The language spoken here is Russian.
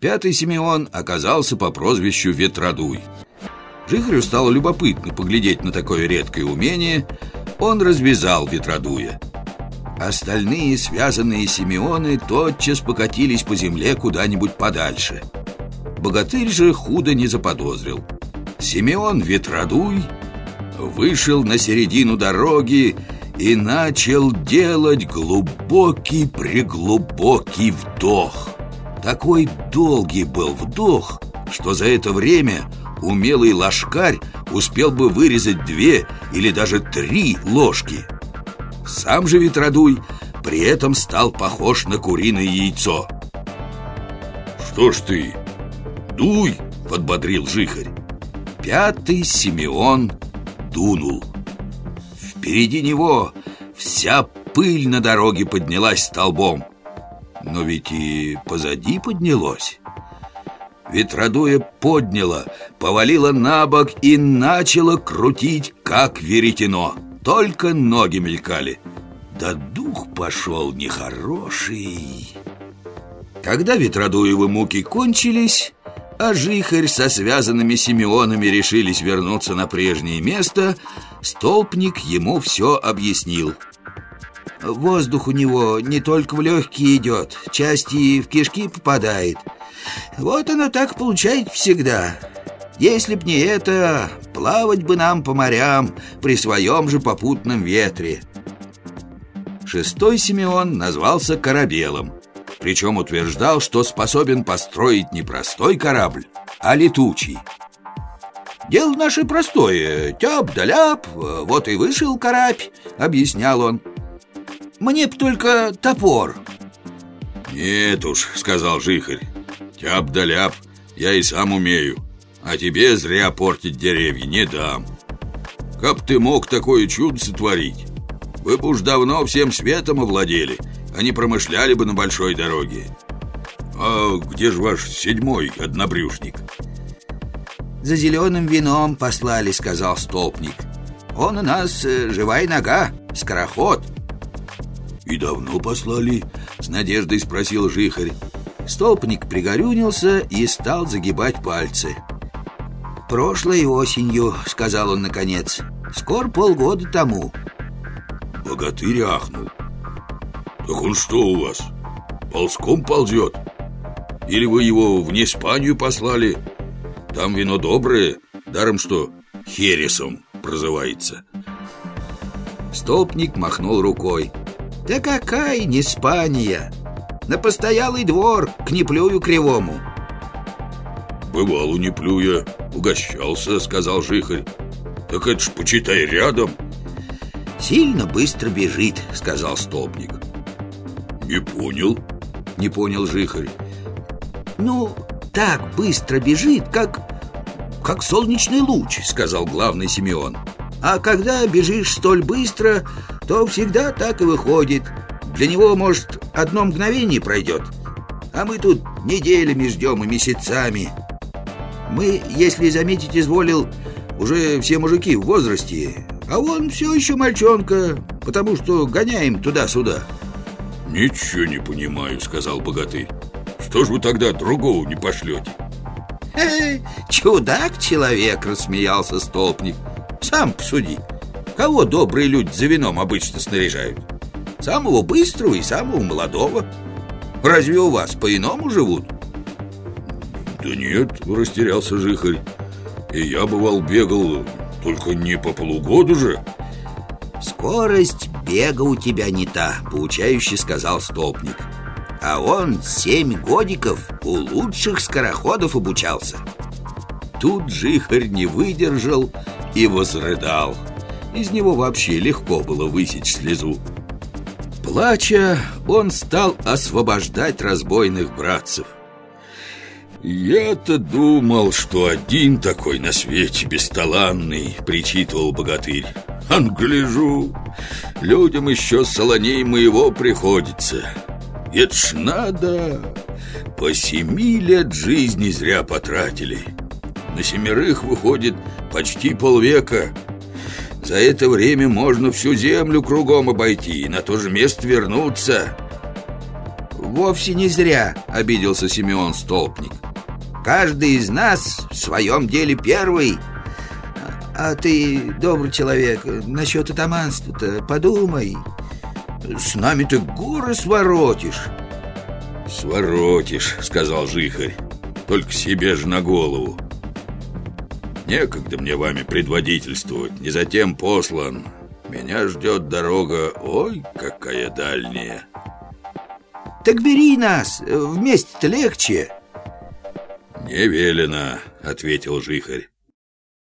Пятый Симеон оказался по прозвищу Ветродуй. Жихарю стало любопытно поглядеть на такое редкое умение. Он развязал Ветродуя. Остальные связанные Симеоны тотчас покатились по земле куда-нибудь подальше. Богатырь же худо не заподозрил. Симеон Ветродуй вышел на середину дороги и начал делать глубокий-преглубокий вдох. Такой долгий был вдох, что за это время умелый ложкарь успел бы вырезать две или даже три ложки. Сам же Ветродуй при этом стал похож на куриное яйцо. «Что ж ты, дуй!» — подбодрил Жихарь. Пятый Симеон дунул. Впереди него вся пыль на дороге поднялась столбом. Но ведь и позади поднялось. Ветродуя подняла, повалила на бок и начала крутить, как веретено. Только ноги мелькали. Да дух пошел нехороший. Когда Ветродуевы муки кончились, а Жихарь со связанными Симеонами решились вернуться на прежнее место, столпник ему все объяснил. Воздух у него не только в легкие идет, часть и в кишки попадает. Вот оно так получает всегда. Если б не это, плавать бы нам по морям при своем же попутном ветре. Шестой Симеон назвался Корабелом причем утверждал, что способен построить не простой корабль, а летучий. «Дело наше простое, тяп да ляп, вот и вышел карабь», — объяснял он. «Мне б только топор». «Нет уж», — сказал Жихарь, — «тяп да ляп я и сам умею, а тебе зря портить деревья не дам. Как ты мог такое чудо сотворить? Вы бы уж давно всем светом овладели» они промышляли бы на большой дороге. А где же ваш седьмой однобрюшник? За зеленым вином послали, сказал столпник. Он у нас э, живая нога, скороход. И давно послали? С надеждой спросил Жихарь. Столпник пригорюнился и стал загибать пальцы. «Прошлой осенью», — сказал он наконец, — «скоро полгода тому». Богатырь ахнул. Так он что у вас, ползком ползет? Или вы его в Неспанию послали? Там вино доброе, даром что хересом прозывается Столпник махнул рукой Да какая Неспания? На постоялый двор, к неплюю кривому! Бывал у неплюя, угощался, сказал Жихарь. Так это ж, почитай, рядом Сильно быстро бежит, сказал Столпник «Не понял?» Не понял Жихарь «Ну, так быстро бежит, как... как солнечный луч», сказал главный Симеон. «А когда бежишь столь быстро, то всегда так и выходит. Для него, может, одно мгновение пройдет А мы тут неделями ждем и месяцами. Мы, если заметить изволил, уже все мужики в возрасте А он все еще мальчонка, потому что гоняем туда-сюда «Ничего не понимаю», — сказал богатырь «Что ж вы тогда другого не пошлете?» «Чудак-человек!» — рассмеялся столпник «Сам посуди, кого добрые люди за вином обычно снаряжают? Самого быстрого и самого молодого. Разве у вас по-иному живут?» «Да нет», — растерялся Жихарь. «И я, бывал, бегал, только не по полугоду же» «Скорость бега у тебя не та», — поучающе сказал столпник А он семь годиков у лучших скороходов обучался. Тут жихарь не выдержал и возрыдал Из него вообще легко было высечь слезу Плача, он стал освобождать разбойных братцев «Я-то думал, что один такой на свете бесталанный», — причитывал богатырь Англяжу, людям еще солоней моего приходится. Это ж надо, по семи лет жизни зря потратили. На семерых выходит почти полвека. За это время можно всю землю кругом обойти и на то же место вернуться. вовсе не зря обиделся Симеон Столпник Каждый из нас в своем деле первый. А ты, добрый человек, насчет атаманства-то подумай. С нами ты горы своротишь. Своротишь, сказал Жихарь. Только себе же на голову Некогда мне вами предводительствовать Не затем послан. Меня ждет дорога, ой, какая дальняя. Так бери нас, вместе-то легче. «Не велено», — ответил Жихарь